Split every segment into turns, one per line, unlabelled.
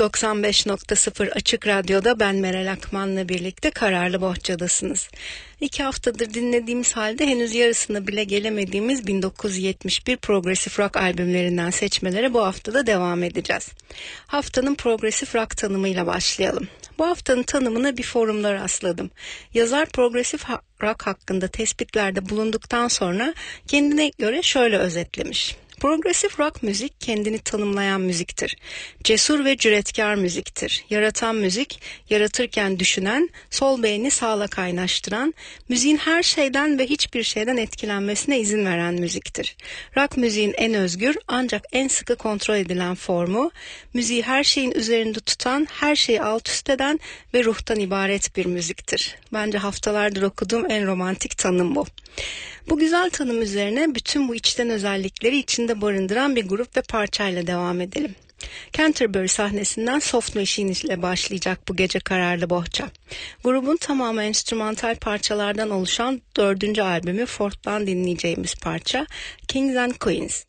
...95.0 Açık Radyo'da ben Meral Akman'la birlikte Kararlı Bohçadasınız. İki haftadır dinlediğimiz halde henüz yarısına bile gelemediğimiz 1971 Progressive Rock albümlerinden seçmelere bu haftada devam edeceğiz. Haftanın Progressive Rock tanımıyla başlayalım. Bu haftanın tanımına bir forumda rastladım. Yazar Progressive Rock hakkında tespitlerde bulunduktan sonra kendine göre şöyle özetlemiş. Progresif rock müzik kendini tanımlayan müziktir. Cesur ve cüretkar müziktir. Yaratan müzik, yaratırken düşünen, sol beyni sağla kaynaştıran, müziğin her şeyden ve hiçbir şeyden etkilenmesine izin veren müziktir. Rock müziğin en özgür ancak en sıkı kontrol edilen formu, müziği her şeyin üzerinde tutan, her şeyi alt üst eden ve ruhtan ibaret bir müziktir. Bence haftalardır okuduğum en romantik tanım bu. Bu güzel tanım üzerine bütün bu içten özellikleri içinde barındıran bir grup ve parçayla devam edelim. Canterbury sahnesinden Soft Machine ile başlayacak bu gece kararlı bohça. Grubun tamamı enstrümantal parçalardan oluşan dördüncü albümü Fort'tan dinleyeceğimiz parça Kings and Queens.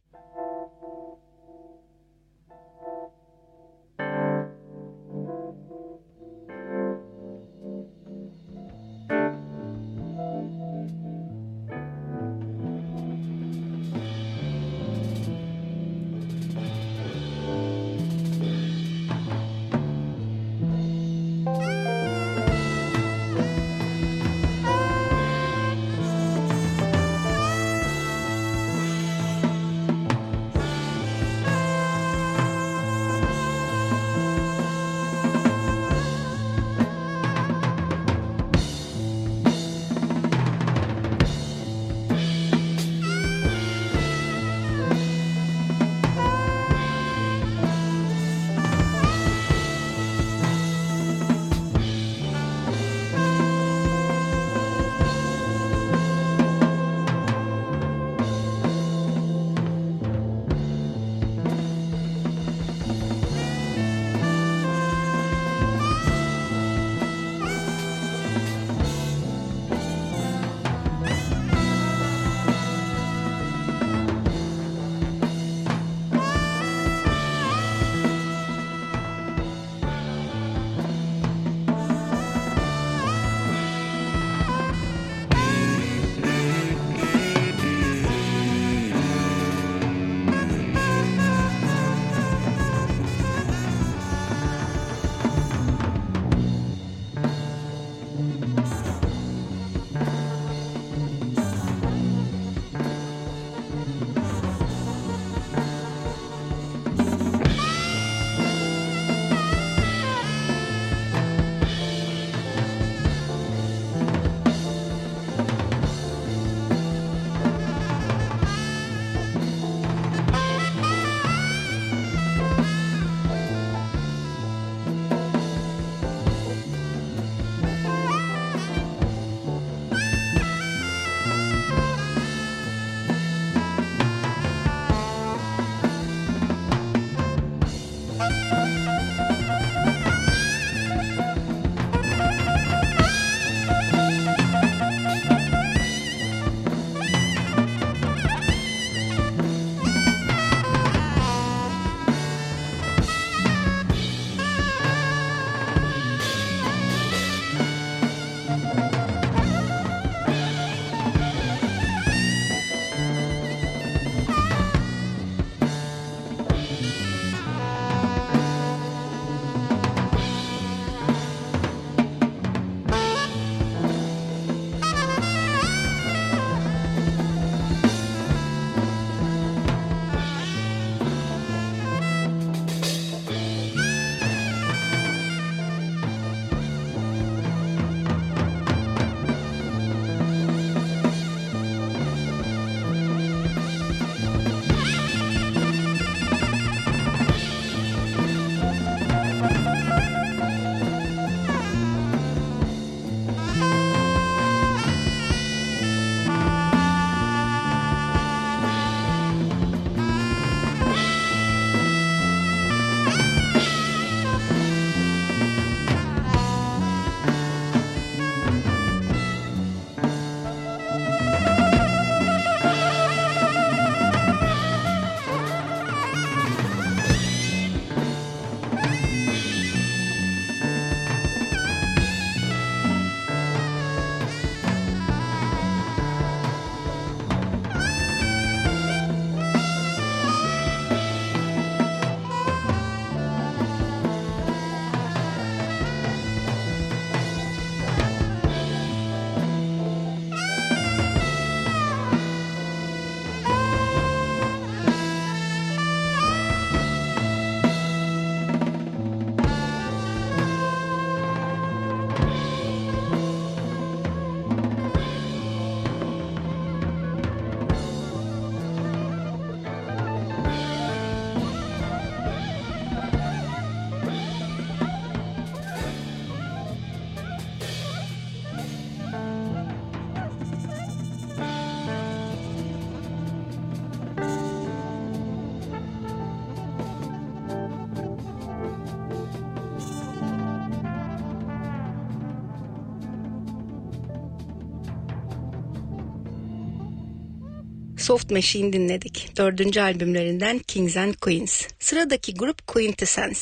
Soft Machine dinledik. Dördüncü albümlerinden Kings and Queens. Sıradaki grup Quintessence.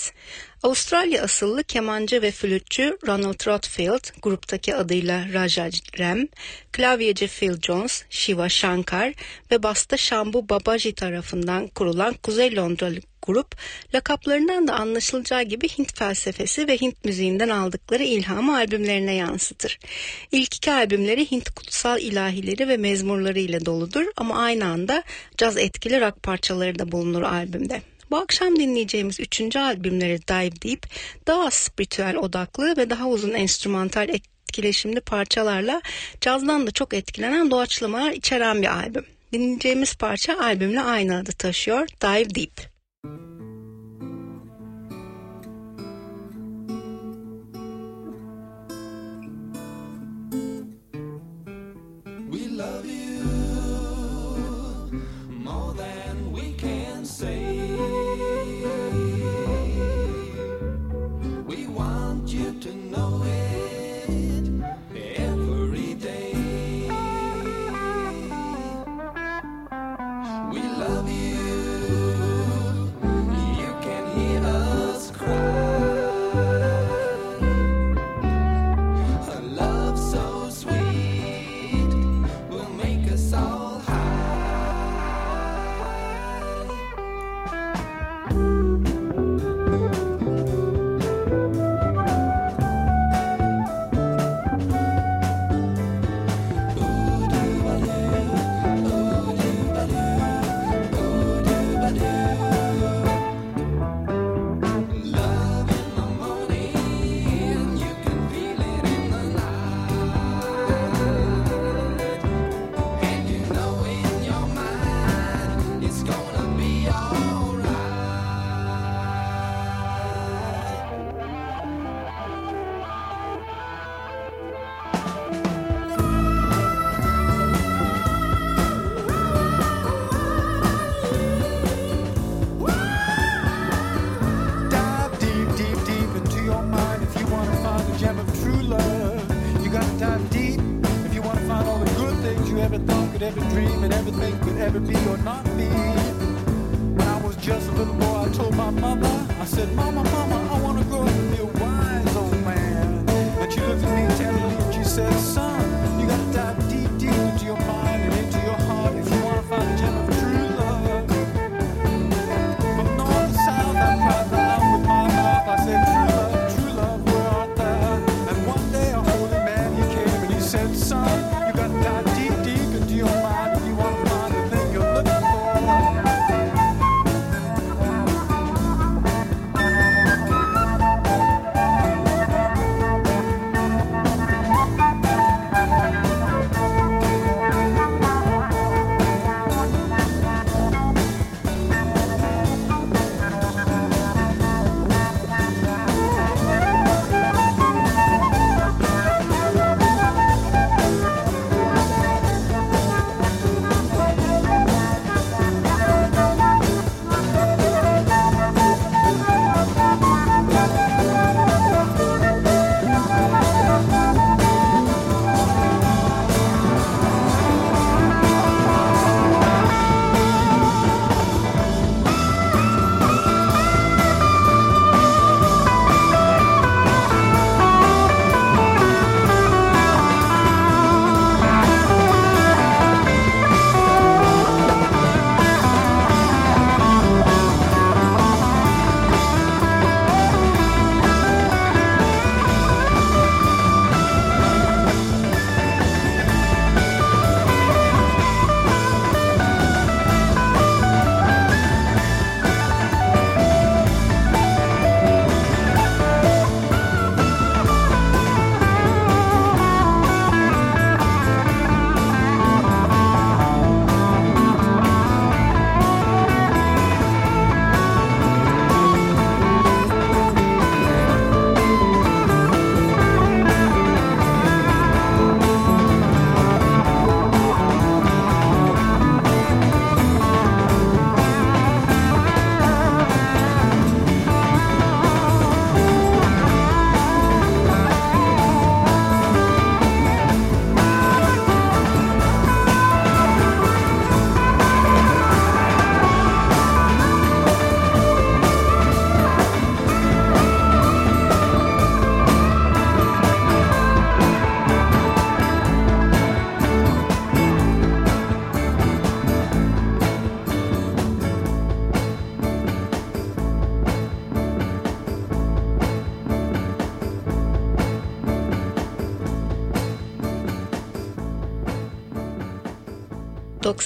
Avustralya asıllı kemancı ve flütçü Ronald Rothfield, gruptaki adıyla Raja Ram, klavyeci Phil Jones, Shiva Shankar ve basta Shambu Babaji tarafından kurulan Kuzey Londralı grup, lakaplarından da anlaşılacağı gibi Hint felsefesi ve Hint müziğinden aldıkları ilhamı albümlerine yansıtır. İlk iki albümleri Hint kutsal ilahileri ve mezmurları ile doludur ama aynı anda caz etkili rock parçaları da bulunur albümde. Bu akşam dinleyeceğimiz üçüncü albümleri Dive Deep daha spiritüel odaklı ve daha uzun enstrümantal etkileşimli parçalarla cazdan da çok etkilenen doğaçlamalar içeren bir albüm. Dinleyeceğimiz parça albümle aynı adı taşıyor Dive Deep. thank you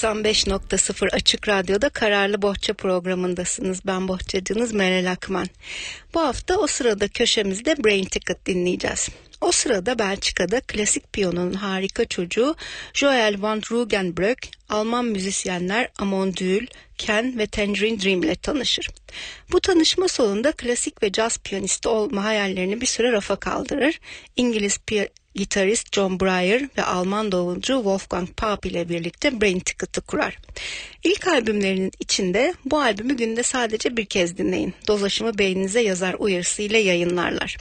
95.0 Açık Radyo'da Kararlı Bohça programındasınız. Ben bohçacınız Meral Akman. Bu hafta o sırada köşemizde Brain Ticket dinleyeceğiz. O sırada Belçika'da klasik piyanonun harika çocuğu Joel van Rugenbrück, Alman müzisyenler Amon Düül, Ken ve Tangerine Dream ile tanışır. Bu tanışma sonunda klasik ve caz piyanisti olma hayallerini bir süre rafa kaldırır. İngiliz gitarist John Breyer ve Alman davulcu Wolfgang Paap ile birlikte Brain Ticket'ı kurar. İlk albümlerinin içinde bu albümü günde sadece bir kez dinleyin. Dolaşımı beyninize yazar uyarısı ile yayınlarlar.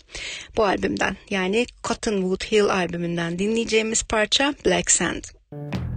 Bu albümden yani Cottonwood Hill albümünden dinleyeceğimiz parça Black Sand. Müzik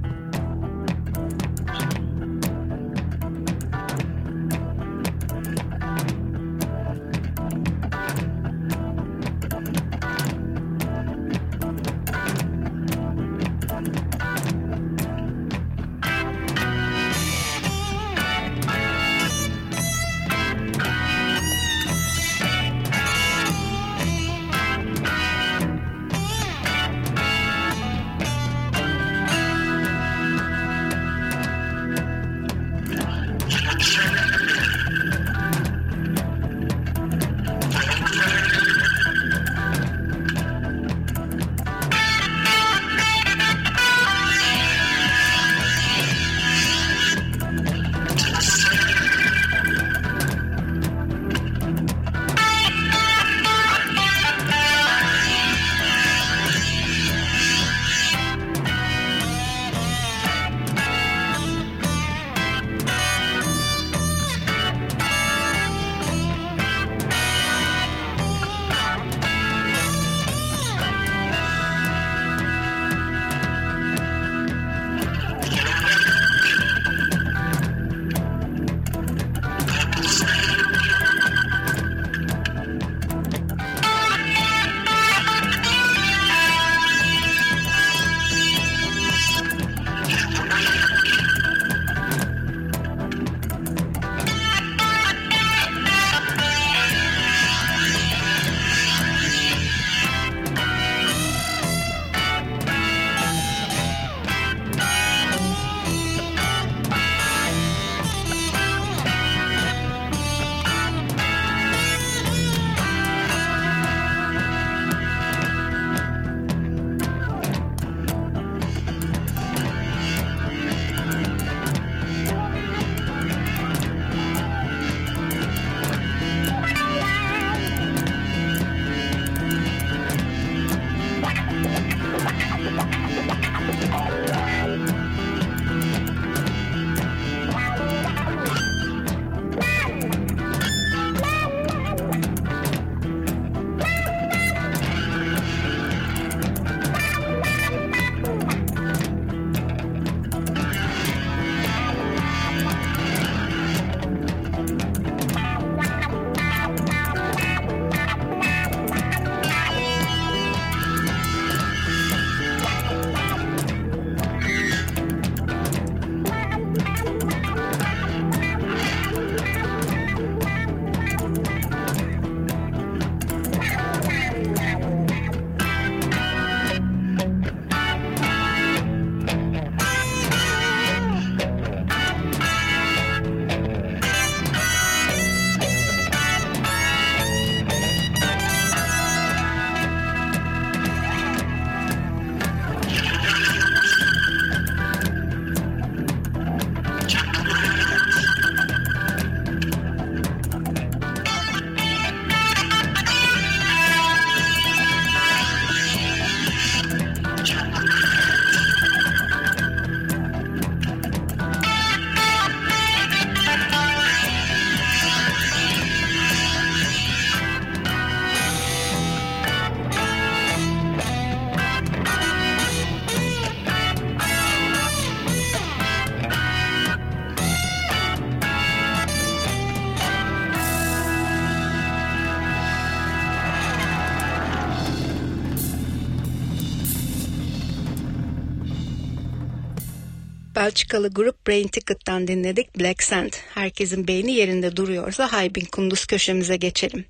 Belçikalı grup Brain Ticket'tan dinledik Black Sand. Herkesin beyni yerinde duruyorsa Haybin Kunduz köşemize geçelim.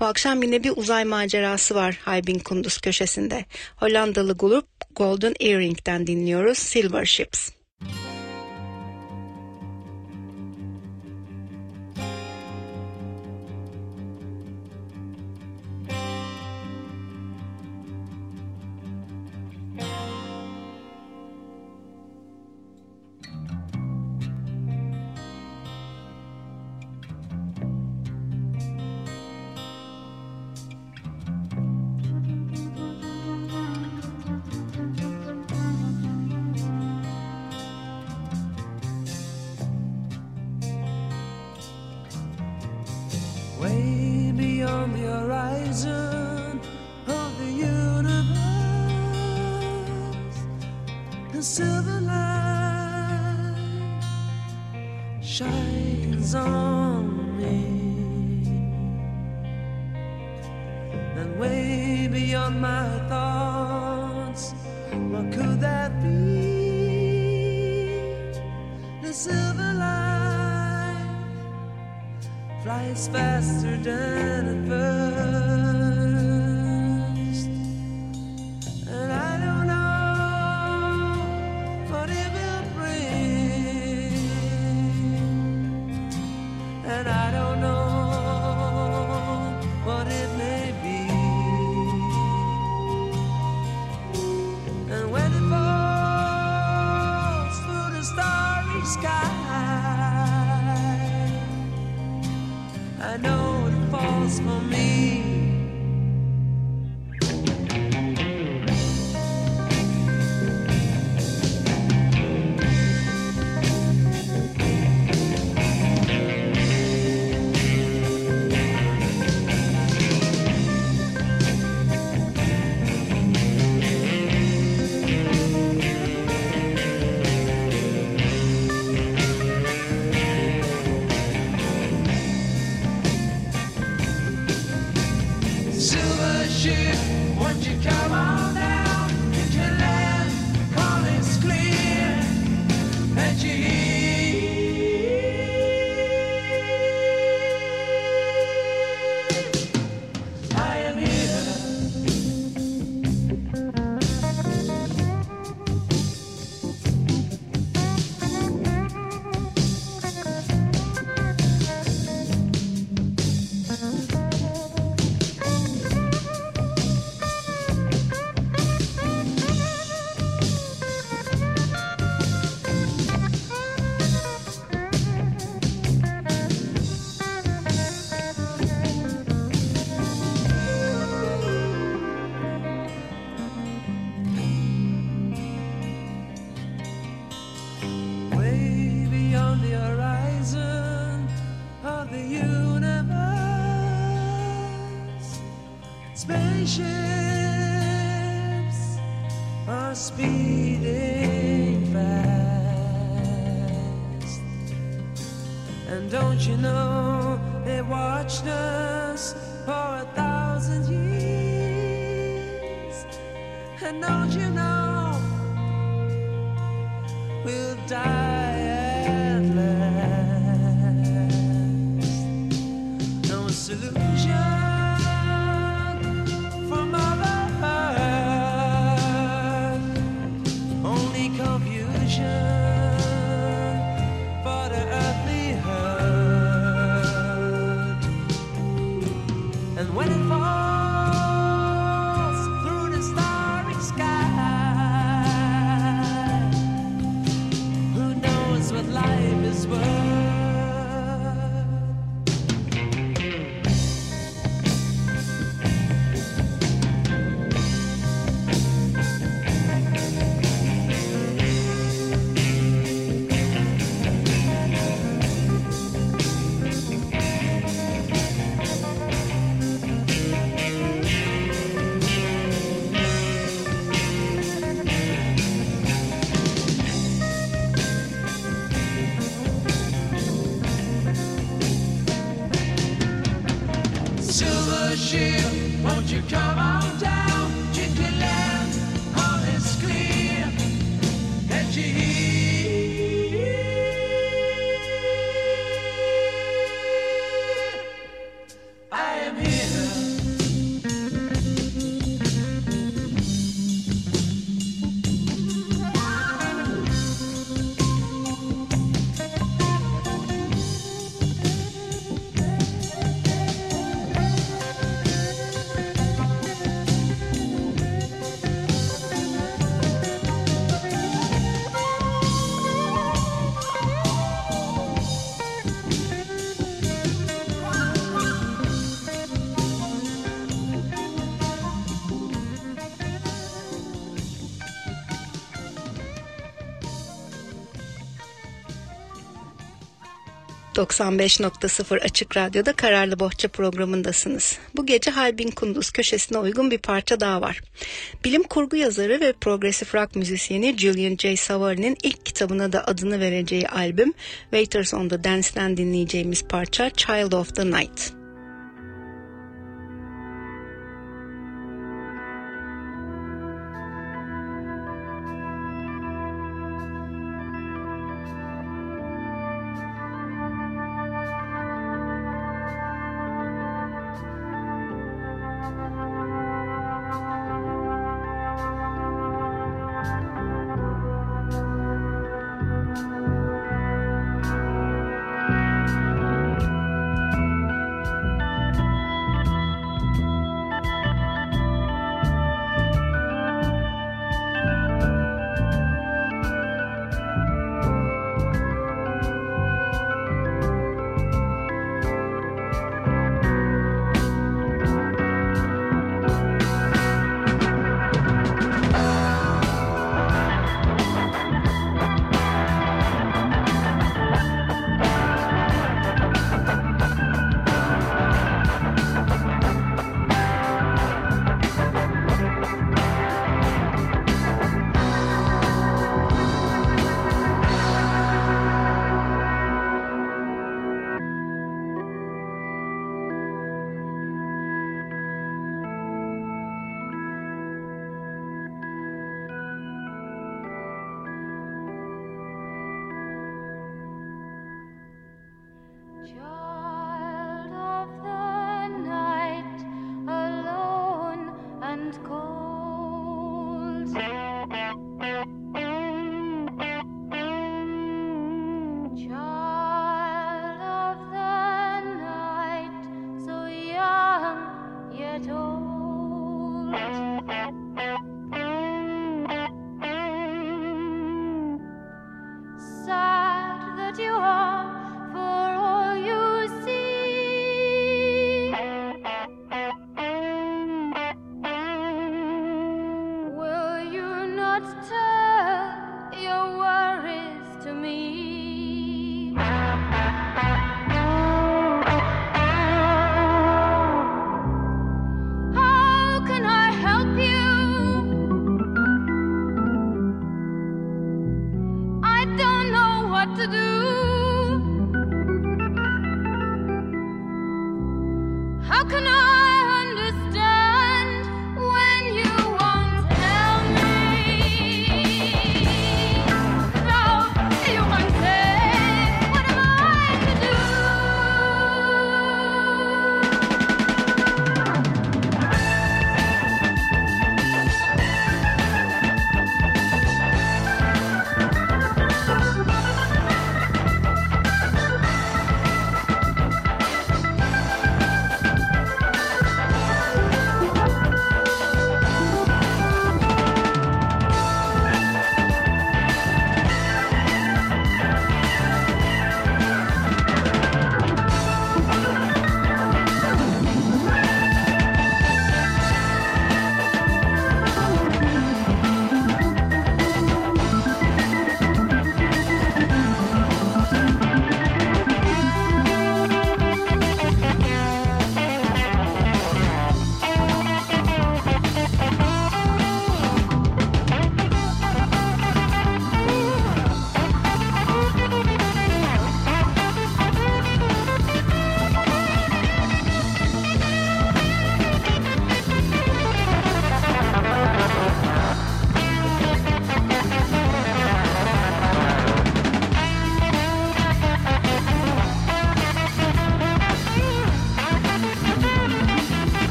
Bu akşam yine bir uzay macerası var Haybin Kunduz köşesinde. Hollandalı grup Golden Earring'den dinliyoruz Silver Ships.
ships are speeding fast, and don't you know they watch us? you come
95.0 Açık Radyo'da Kararlı Bohça programındasınız. Bu gece Halbin Kunduz köşesine uygun bir parça daha var. Bilim kurgu yazarı ve progresif rock müzisyeni Julian J. Savary'nin ilk kitabına da adını vereceği albüm Waiters on the Dance'den dinleyeceğimiz parça Child of the Night.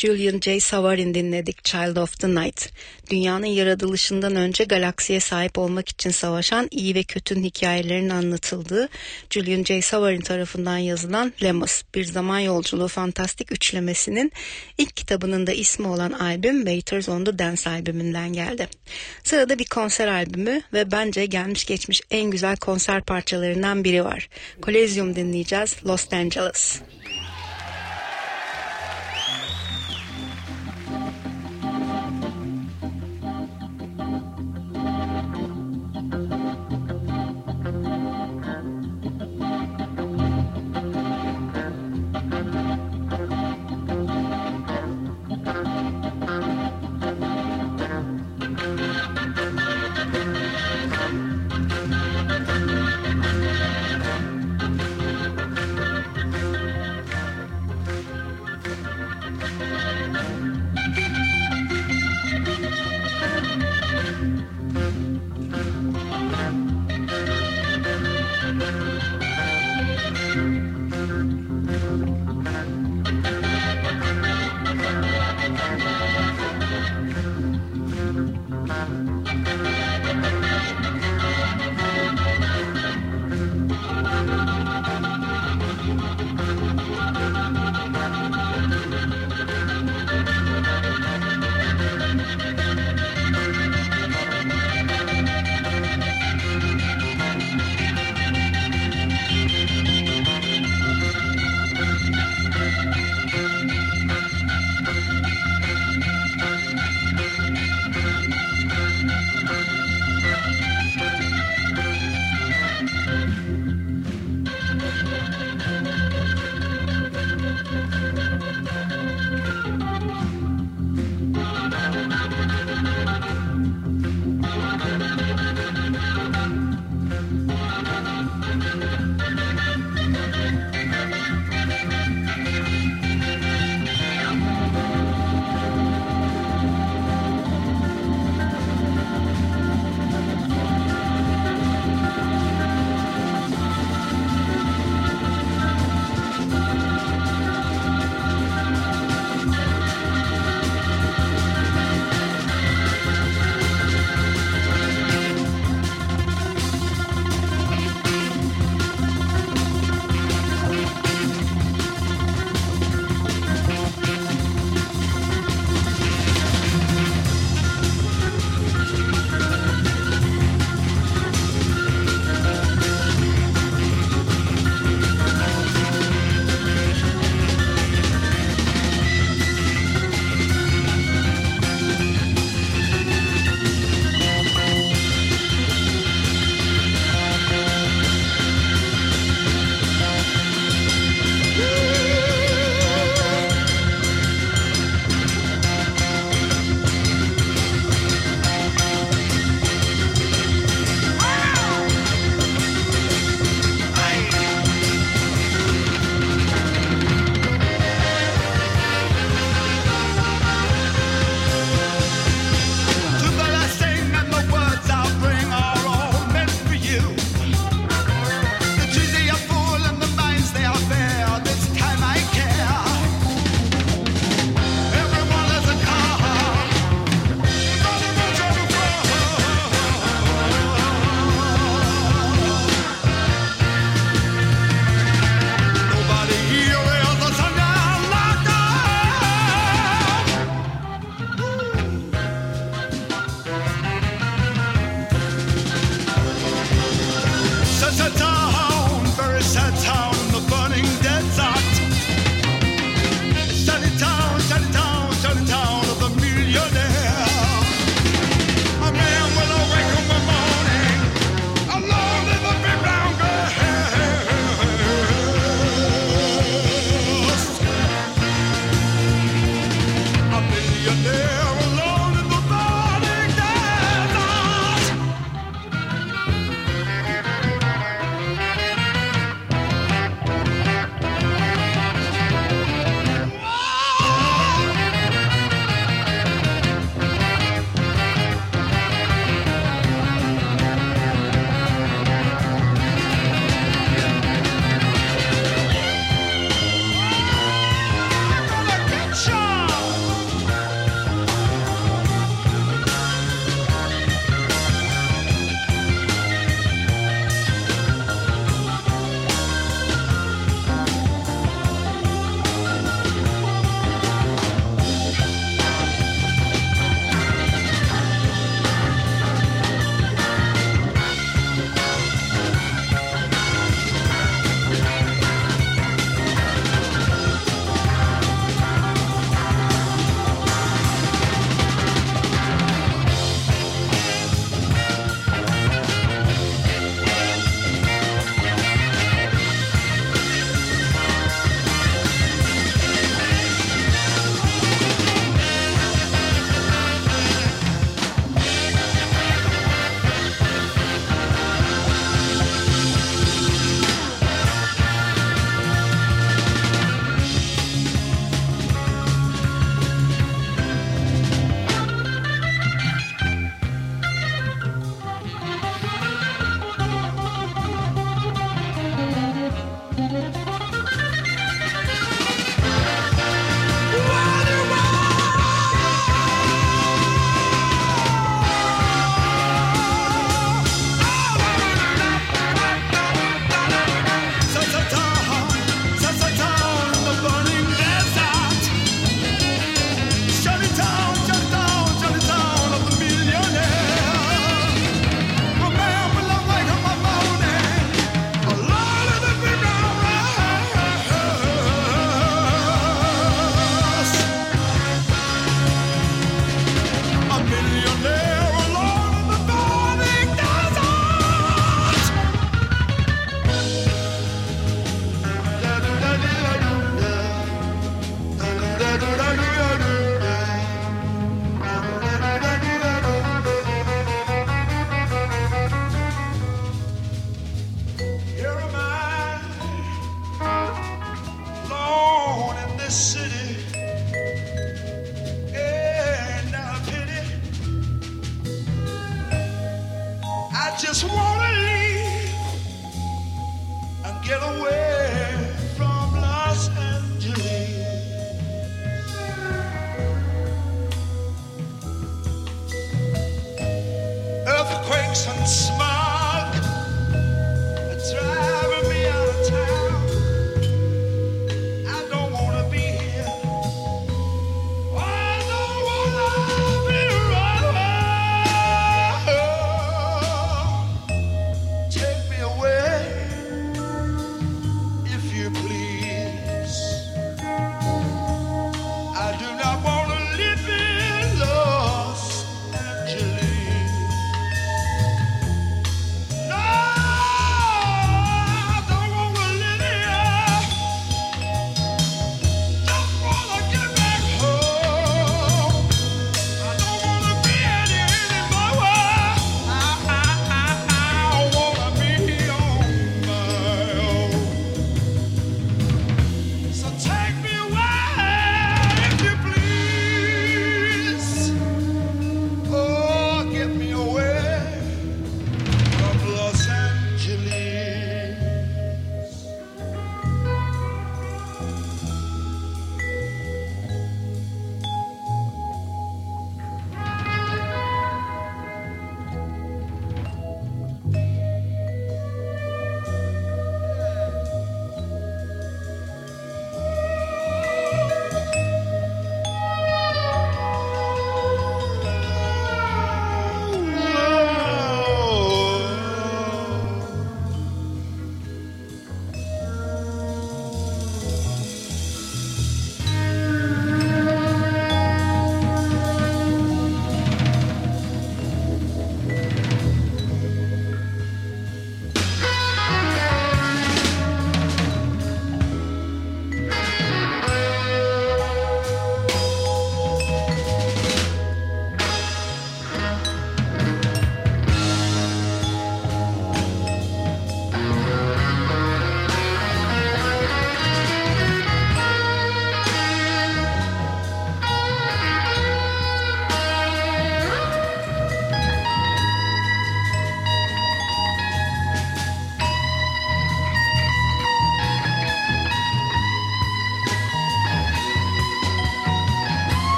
Julian J. Savarin dinledik Child of the Night. Dünyanın yaratılışından önce galaksiye sahip olmak için savaşan iyi ve kötünün hikayelerinin anlatıldığı Julian J. Savarin tarafından yazılan Lemos, Bir Zaman Yolculuğu Fantastik Üçlemesi'nin ilk kitabının da ismi olan albüm Waiters on the Dance albümünden geldi. Sırada bir konser albümü ve bence gelmiş geçmiş en güzel konser parçalarından biri var. Coliseum dinleyeceğiz Los Angeles.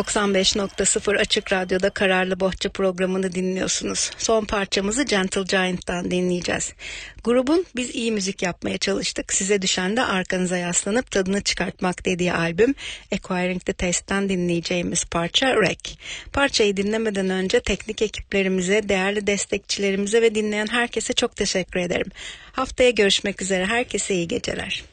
...95.0 Açık Radyo'da Kararlı Bohça programını dinliyorsunuz. Son parçamızı Gentle Giant'tan dinleyeceğiz. Grubun biz iyi müzik yapmaya çalıştık. Size düşen de arkanıza yaslanıp tadını çıkartmak dediği albüm... ...Acquiring the Taste'ten dinleyeceğimiz parça Wreck. Parçayı dinlemeden önce teknik ekiplerimize, değerli destekçilerimize ve dinleyen herkese çok teşekkür ederim. Haftaya görüşmek üzere. Herkese iyi geceler.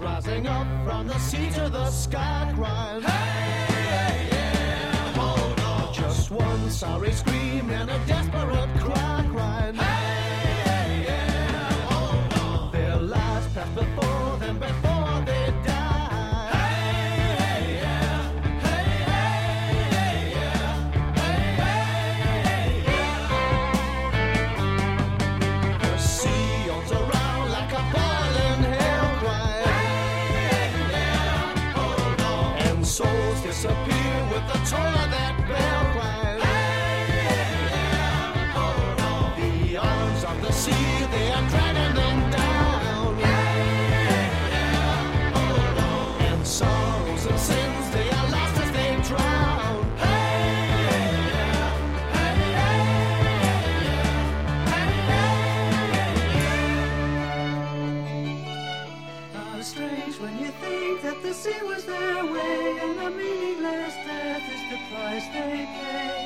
Rising up from the sea to the sky crying, Hey, yeah, hold on. Just one sorry scream and a desperate their
way and the meaningless death is the price they pay.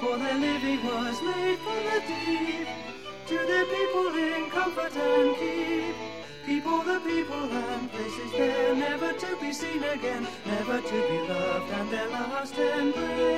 For their living was made from the deep to their people in comfort and keep. People, the people and places there, never to be seen again, never to be loved, and their last embrace.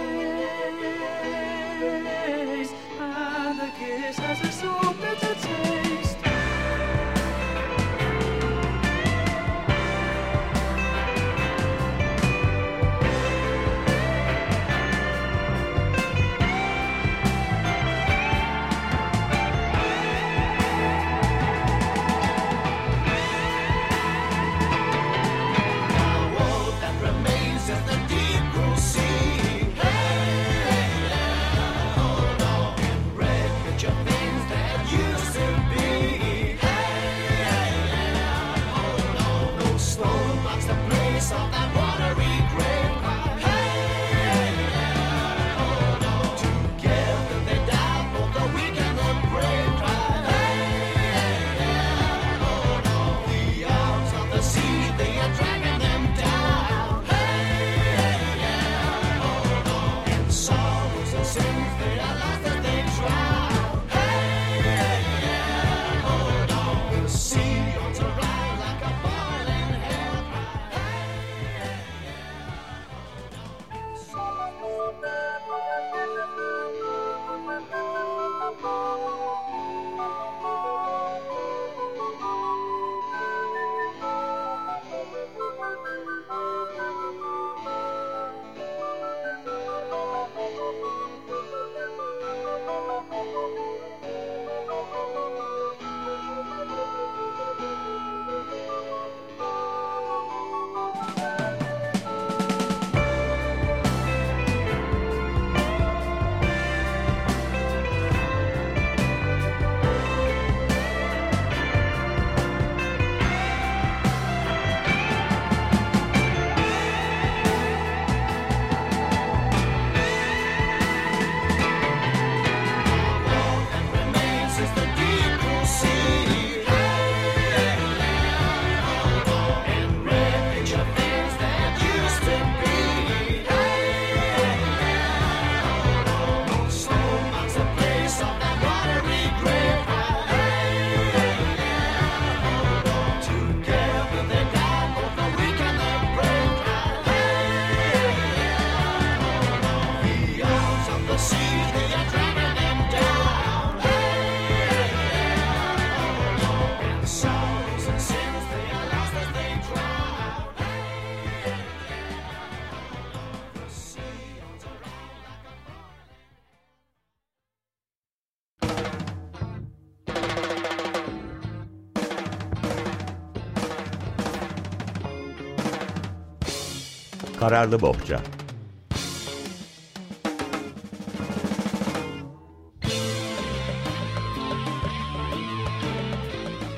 Kararlı Bohça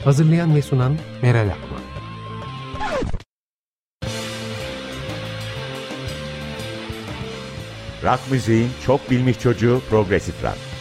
Hazırlayan ve sunan Meral Akman.
Rock müziğin çok bilmiş çocuğu Progresif Rock.